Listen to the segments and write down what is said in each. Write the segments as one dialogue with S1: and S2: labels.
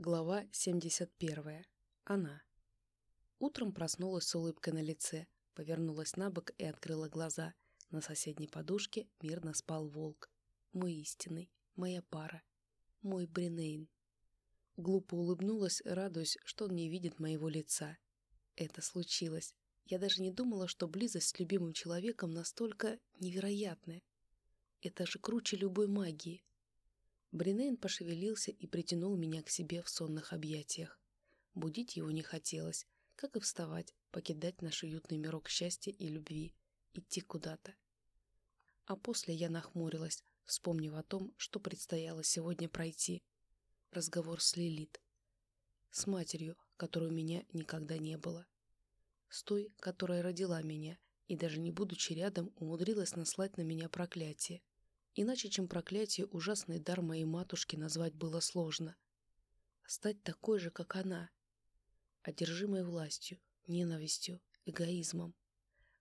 S1: Глава 71. Она. Утром проснулась с улыбкой на лице, повернулась на бок и открыла глаза. На соседней подушке мирно спал волк. Мой истинный, моя пара, мой Бринейн. Глупо улыбнулась, радуясь, что он не видит моего лица. Это случилось. Я даже не думала, что близость с любимым человеком настолько невероятная. Это же круче любой магии. Бринейн пошевелился и притянул меня к себе в сонных объятиях. Будить его не хотелось, как и вставать, покидать наш уютный мирок счастья и любви, идти куда-то. А после я нахмурилась, вспомнив о том, что предстояло сегодня пройти. Разговор с Лилит. С матерью, которой у меня никогда не было. С той, которая родила меня, и даже не будучи рядом, умудрилась наслать на меня проклятие. Иначе, чем проклятие, ужасный дар моей матушки назвать было сложно. Стать такой же, как она. Одержимой властью, ненавистью, эгоизмом.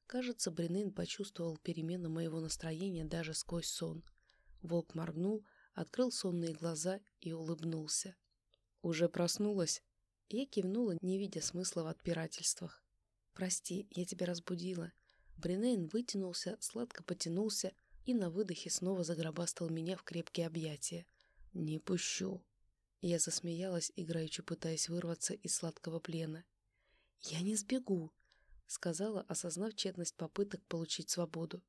S1: Кажется, Бринейн почувствовал перемену моего настроения даже сквозь сон. Волк моргнул, открыл сонные глаза и улыбнулся. «Уже проснулась?» Я кивнула, не видя смысла в отпирательствах. «Прости, я тебя разбудила». Бринейн вытянулся, сладко потянулся, и на выдохе снова загробастал меня в крепкие объятия. «Не пущу!» Я засмеялась, играючи пытаясь вырваться из сладкого плена. «Я не сбегу!» — сказала, осознав тщетность попыток получить свободу.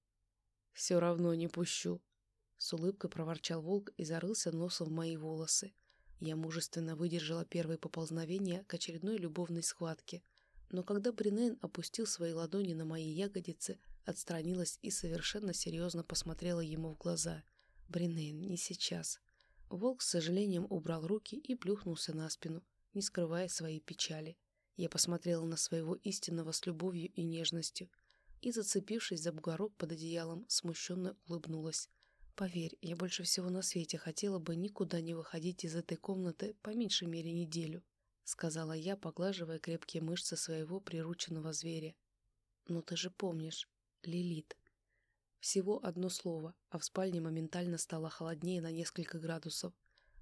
S1: «Все равно не пущу!» С улыбкой проворчал волк и зарылся носом в мои волосы. Я мужественно выдержала первые поползновения к очередной любовной схватке. Но когда Бринейн опустил свои ладони на мои ягодицы, Отстранилась и совершенно серьезно посмотрела ему в глаза. «Бринейн, не сейчас». Волк с сожалением убрал руки и плюхнулся на спину, не скрывая своей печали. Я посмотрела на своего истинного с любовью и нежностью и, зацепившись за бугорок под одеялом, смущенно улыбнулась. «Поверь, я больше всего на свете хотела бы никуда не выходить из этой комнаты по меньшей мере неделю», сказала я, поглаживая крепкие мышцы своего прирученного зверя. «Но ты же помнишь, Лилит. Всего одно слово, а в спальне моментально стало холоднее на несколько градусов.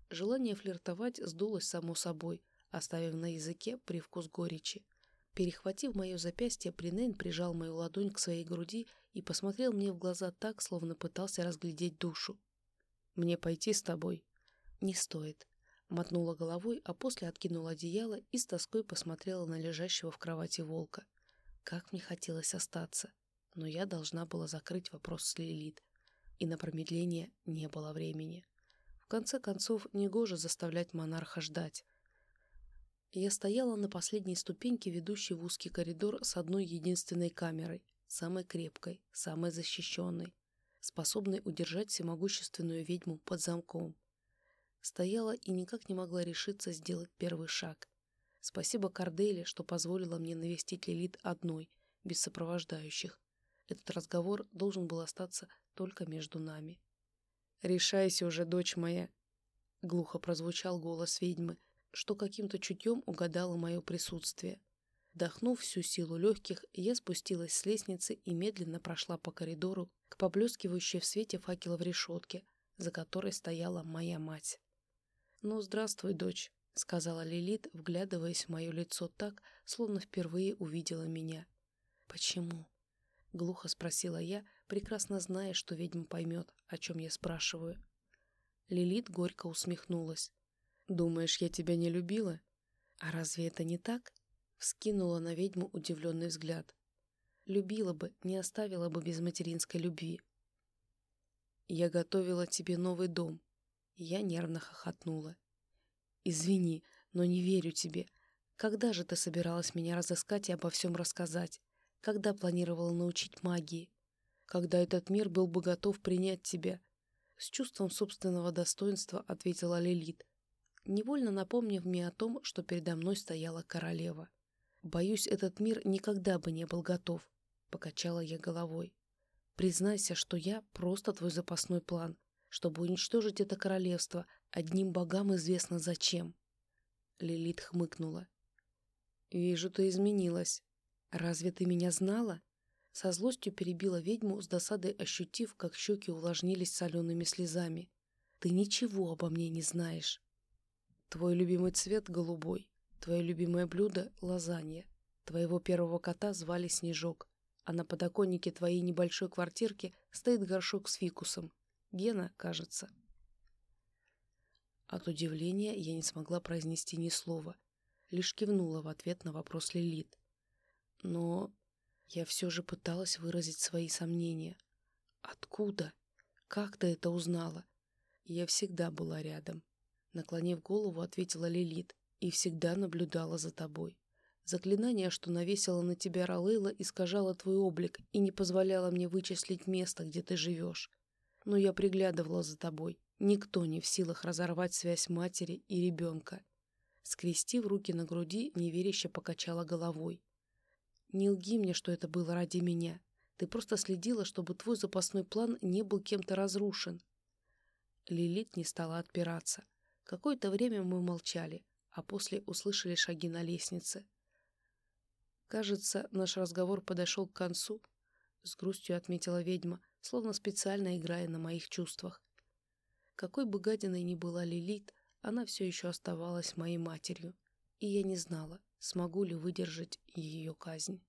S1: Желание флиртовать сдулось само собой, оставив на языке привкус горечи. Перехватив мое запястье, Принейн прижал мою ладонь к своей груди и посмотрел мне в глаза так, словно пытался разглядеть душу. «Мне пойти с тобой?» «Не стоит», — мотнула головой, а после откинула одеяло и с тоской посмотрела на лежащего в кровати волка. Как мне хотелось остаться но я должна была закрыть вопрос с Лилит, и на промедление не было времени. В конце концов, негоже заставлять монарха ждать. Я стояла на последней ступеньке, ведущей в узкий коридор с одной единственной камерой, самой крепкой, самой защищенной, способной удержать всемогущественную ведьму под замком. Стояла и никак не могла решиться сделать первый шаг. Спасибо Корделе, что позволила мне навестить Лилит одной, без сопровождающих, этот разговор должен был остаться только между нами. «Решайся уже, дочь моя!» Глухо прозвучал голос ведьмы, что каким-то чутьем угадало мое присутствие. Вдохнув всю силу легких, я спустилась с лестницы и медленно прошла по коридору к поблескивающей в свете факела в решетке, за которой стояла моя мать. «Ну, здравствуй, дочь», — сказала Лилит, вглядываясь в мое лицо так, словно впервые увидела меня. «Почему?» Глухо спросила я, прекрасно зная, что ведьма поймет, о чем я спрашиваю. Лилит горько усмехнулась. «Думаешь, я тебя не любила? А разве это не так?» Вскинула на ведьму удивленный взгляд. «Любила бы, не оставила бы без материнской любви». «Я готовила тебе новый дом». Я нервно хохотнула. «Извини, но не верю тебе. Когда же ты собиралась меня разыскать и обо всем рассказать? Когда планировала научить магии, когда этот мир был бы готов принять тебя. С чувством собственного достоинства ответила Лилит, невольно напомнив мне о том, что передо мной стояла королева. «Боюсь, этот мир никогда бы не был готов», — покачала я головой. «Признайся, что я просто твой запасной план, чтобы уничтожить это королевство, одним богам известно зачем». Лилит хмыкнула. «Вижу, ты изменилась. «Разве ты меня знала?» Со злостью перебила ведьму, с досадой ощутив, как щеки увлажнились солеными слезами. «Ты ничего обо мне не знаешь». Твой любимый цвет — голубой. Твое любимое блюдо — лазанья. Твоего первого кота звали Снежок. А на подоконнике твоей небольшой квартирки стоит горшок с фикусом. Гена, кажется. От удивления я не смогла произнести ни слова. Лишь кивнула в ответ на вопрос Лилит. Но я все же пыталась выразить свои сомнения. Откуда? Как ты это узнала? Я всегда была рядом. Наклонив голову, ответила Лилит. И всегда наблюдала за тобой. Заклинание, что навесило на тебя Ралейла, искажало твой облик и не позволяло мне вычислить место, где ты живешь. Но я приглядывала за тобой. Никто не в силах разорвать связь матери и ребенка. Скрестив руки на груди, неверяще покачала головой. Не лги мне, что это было ради меня. Ты просто следила, чтобы твой запасной план не был кем-то разрушен. Лилит не стала отпираться. Какое-то время мы молчали, а после услышали шаги на лестнице. Кажется, наш разговор подошел к концу. С грустью отметила ведьма, словно специально играя на моих чувствах. Какой бы гадиной ни была Лилит, она все еще оставалась моей матерью, и я не знала, смогу ли выдержать ее казнь.